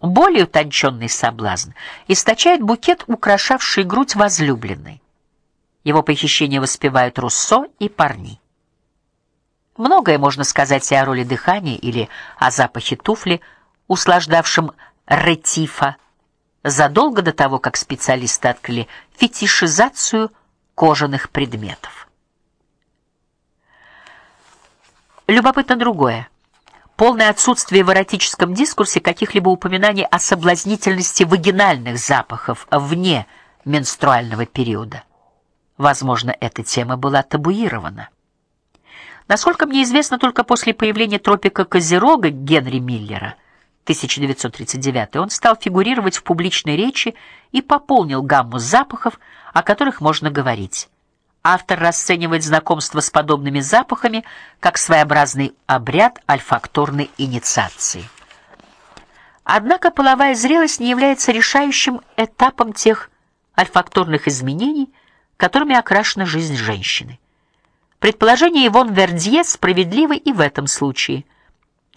Более утонченный соблазн источает букет, украшавший грудь возлюбленной. Его похищение воспевают Руссо и Парни. Многое можно сказать и о роли дыхания или о запахе туфли, услаждавшем ретифа, задолго до того, как специалисты открыли фетишизацию кожаных предметов. Любопытно другое. Полное отсутствие в эротическом дискурсе каких-либо упоминаний о соблазнительности вагинальных запахов вне менструального периода. Возможно, эта тема была табуирована. Насколько мне известно, только после появления тропика Козерога Генри Миллера 1939 он стал фигурировать в публичной речи и пополнил гамму запахов, о которых можно говорить. Автор расценивает знакомство с подобными запахами как своеобразный обряд альфакторной инициации. Однако половая зрелость не является решающим этапом тех альфакторных изменений, которыми окрашена жизнь женщины. Предположение Ивон Вердье справедливо и в этом случае.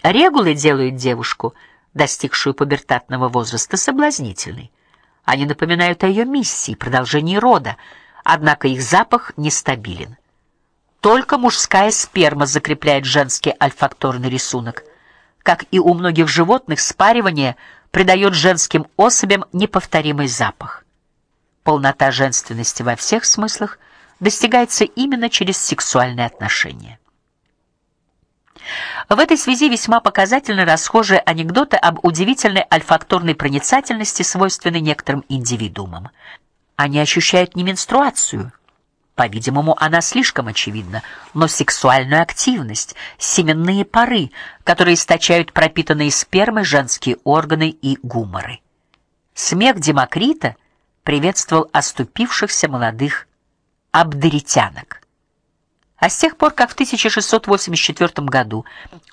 Регулы делают девушку, достигшую пубертатного возраста, соблазнительной. Они напоминают о ее миссии, продолжении рода, однако их запах нестабилен. Только мужская сперма закрепляет женский альфакторный рисунок. Как и у многих животных, спаривание придает женским особям неповторимый запах. Полнота женственности во всех смыслах достигается именно через сексуальные отношения. В этой связи весьма показательны расхожие анекдоты об удивительной альфакторной проницательности, свойственной некоторым индивидуумам. Они ощущают не менструацию, по-видимому, она слишком очевидна, но сексуальную активность, семенные пары, которые источают пропитанные спермой женские органы и гуморы. Смех Демокрита приветствовал оступившихся молодых абдеритянок. А с тех пор, как в 1684 году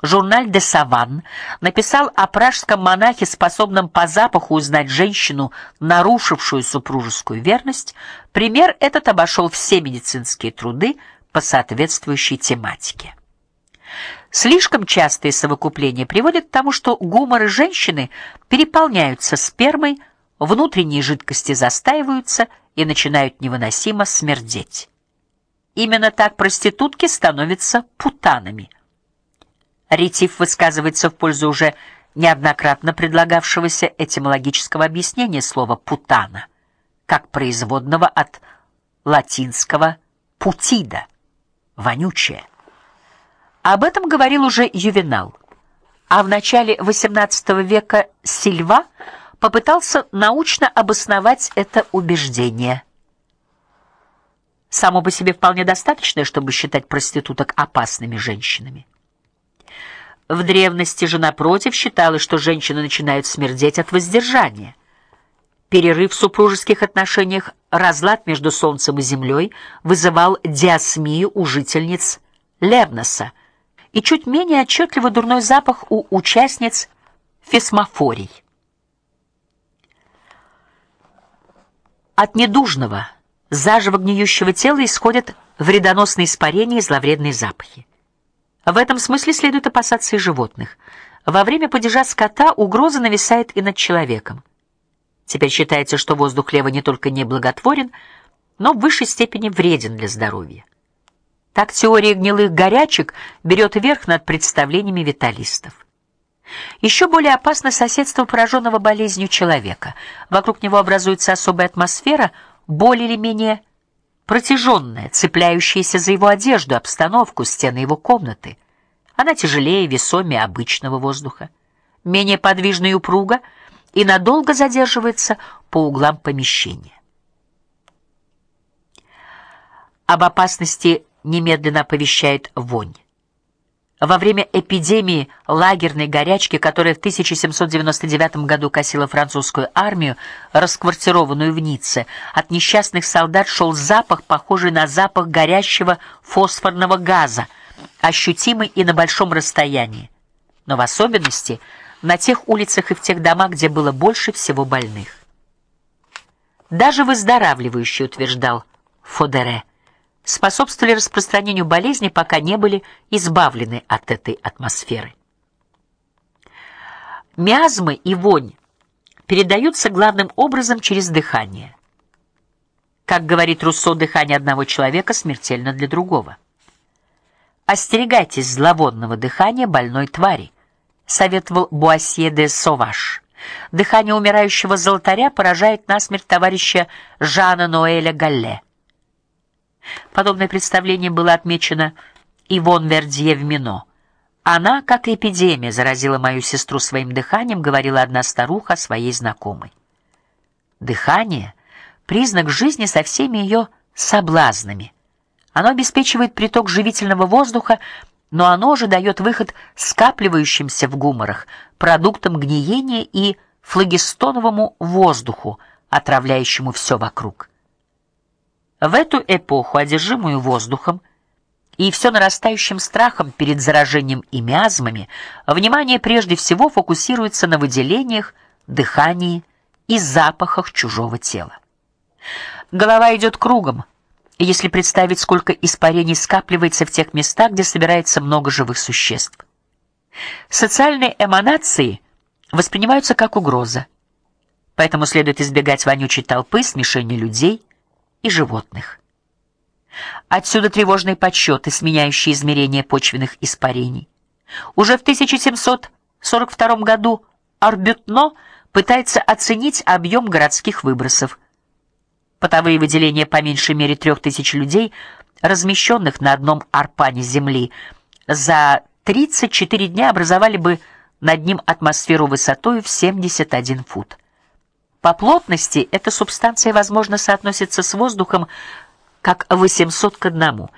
журнал «Де Саван» написал о пражском монахе, способном по запаху узнать женщину, нарушившую супружескую верность, пример этот обошел все медицинские труды по соответствующей тематике. Слишком частые совокупления приводят к тому, что гуморы женщины переполняются спермой, внутренние жидкости застаиваются и начинают невыносимо смердеть. Именно так проститутки становятся путанами. Ретив высказывается в пользу уже неоднократно предлагавшегося этимологического объяснения слова путана, как производного от латинского путида вонючее. Об этом говорил уже Ювенал. А в начале XVIII века Сильва попытался научно обосновать это убеждение. Само по себе вполне достаточно, чтобы считать проституток опасными женщинами. В древности же напротив считалось, что женщины начинают смердеть от воздержания. Перерыв в супружеских отношениях, разлад между солнцем и землей вызывал диасмию у жительниц Левноса и чуть менее отчетливо дурной запах у участниц фесмофорий. От недужного, заживо гниющего тела исходят вредоносные испарения и зловредные запахи. В этом смысле следует опасаться и животных. Во время падежа скота угроза нависает и над человеком. Теперь считается, что воздух хлева не только неблаготворен, но в высшей степени вреден для здоровья. Так теория гнилых горячек берет верх над представлениями виталистов. Еще более опасно соседство пораженного болезнью человека. Вокруг него образуется особая атмосфера, более или менее протяженная, цепляющаяся за его одежду, обстановку, стены его комнаты. Она тяжелее, весомее обычного воздуха, менее подвижна и упруга и надолго задерживается по углам помещения. Об опасности немедленно оповещает вонь. Во время эпидемии лагерной горячки, которая в 1799 году косила французскую армию, расквартированную в Ницце, от несчастных солдат шел запах, похожий на запах горящего фосфорного газа, ощутимый и на большом расстоянии, но в особенности на тех улицах и в тех домах, где было больше всего больных. Даже выздоравливающий утверждал Фодере способствовали распространению болезни, пока не были избавлены от этой атмосферы. Миазмы и вонь передаются главным образом через дыхание. Как говорит Руссо, дыхание одного человека смертельно для другого. Остерегайтесь зловонного дыхания больной твари, советовал Буассье де Соваш. Дыхание умирающего золотаря поражает насмерть товарища Жана Ноэля Галле. Подобное представление было отмечено Ивон Вердье в Мино. Она, как эпидемия, заразила мою сестру своим дыханием, говорила одна старуха своей знакомой. Дыхание признак жизни со всеми ее соблазнами. Оно обеспечивает приток живительного воздуха, но оно же дает выход скапливающимся в гуморах продуктам гниения и флогистоновому воздуху, отравляющему все вокруг. В эту эпоху, одержимую воздухом и все нарастающим страхом перед заражением и миазмами, внимание прежде всего фокусируется на выделениях, дыхании и запахах чужого тела. Голова идет кругом, если представить, сколько испарений скапливается в тех местах, где собирается много живых существ. Социальные эманации воспринимаются как угроза. Поэтому следует избегать вонючей толпы, смешения людей и животных. Отсюда тревожные подсчеты, сменяющие измерения почвенных испарений. Уже в 1742 году Арбютно пытается оценить объем городских выбросов. Потовые выделения по меньшей мере трех тысяч людей, размещенных на одном арпане земли, за 34 дня образовали бы над ним атмосферу высотой в 71 фут. По плотности эта субстанция, возможно, соотносится с воздухом как 800 к 1.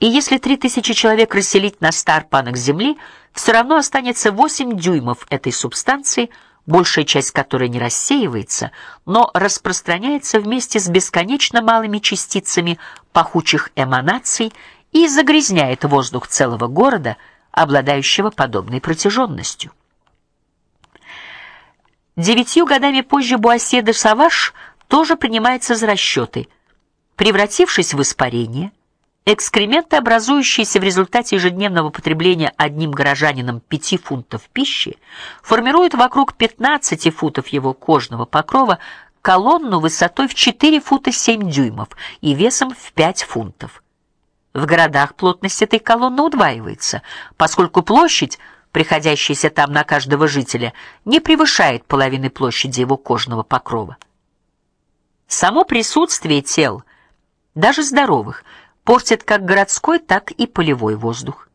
И если 3000 человек расселить на 100 арпанах земли, все равно останется 8 дюймов этой субстанции, большая часть которой не рассеивается, но распространяется вместе с бесконечно малыми частицами пахучих эманаций и загрязняет воздух целого города, обладающего подобной протяженностью. Девятью годами позже Буассе де Саваш тоже принимается за расчеты. Превратившись в испарение, экскременты, образующиеся в результате ежедневного потребления одним горожанином 5 фунтов пищи, формируют вокруг 15 футов его кожного покрова колонну высотой в 4 фута 7 дюймов и весом в 5 фунтов. В городах плотность этой колонны удваивается, поскольку площадь, приходящаяся там на каждого жителя, не превышает половины площади его кожного покрова. Само присутствие тел, даже здоровых, портит как городской, так и полевой воздух.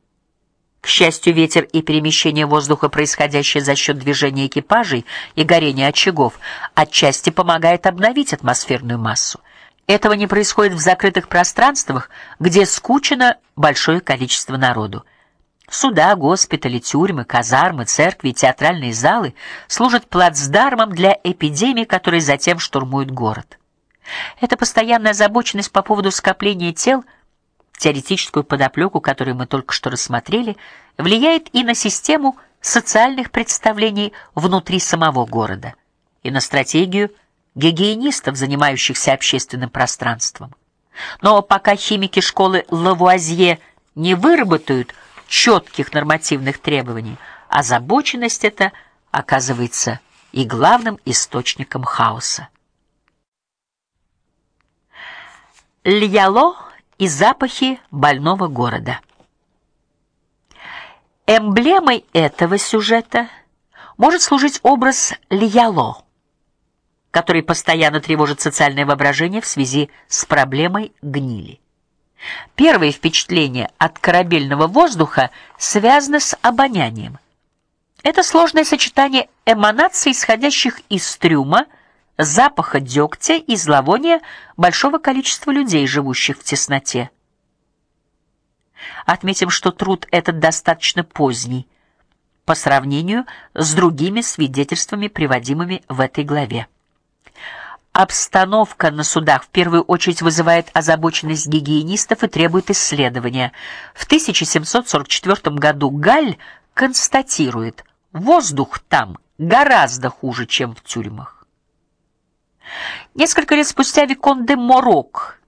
К счастью, ветер и перемещение воздуха, происходящее за счет движения экипажей и горения очагов, отчасти помогает обновить атмосферную массу. Этого не происходит в закрытых пространствах, где скучно большое количество народу. Суда, госпитали, тюрьмы, казармы, церкви, театральные залы служат плацдармом для эпидемий, которые затем штурмуют город. Эта постоянная озабоченность по поводу скопления тел, теоретическую подоплеку, которую мы только что рассмотрели, влияет и на систему социальных представлений внутри самого города, и на стратегию гигиенистов, занимающихся общественным пространством. Но пока химики школы Лавуазье не выработают четких нормативных требований, озабоченность эта оказывается и главным источником хаоса. Льяло и запахи больного города. Эмблемой этого сюжета может служить образ Льяло который постоянно тревожит социальное воображение в связи с проблемой гнили. Первое впечатление от корабельного воздуха связано с обонянием. Это сложное сочетание эманаций, исходящих из трюма, запаха дегтя и зловония большого количества людей, живущих в тесноте. Отметим, что труд этот достаточно поздний по сравнению с другими свидетельствами, приводимыми в этой главе. Обстановка на судах в первую очередь вызывает озабоченность гигиенистов и требует исследования. В 1744 году Галь констатирует: воздух там гораздо хуже, чем в тюрьмах. Несколько лет спустя Викон де Морок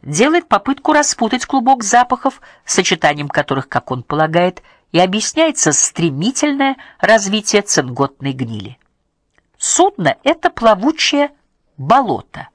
делает попытку распутать клубок запахов, сочетанием которых, как он полагает, и объясняется стремительное развитие цинготной гнили. Судно это плавучее болото.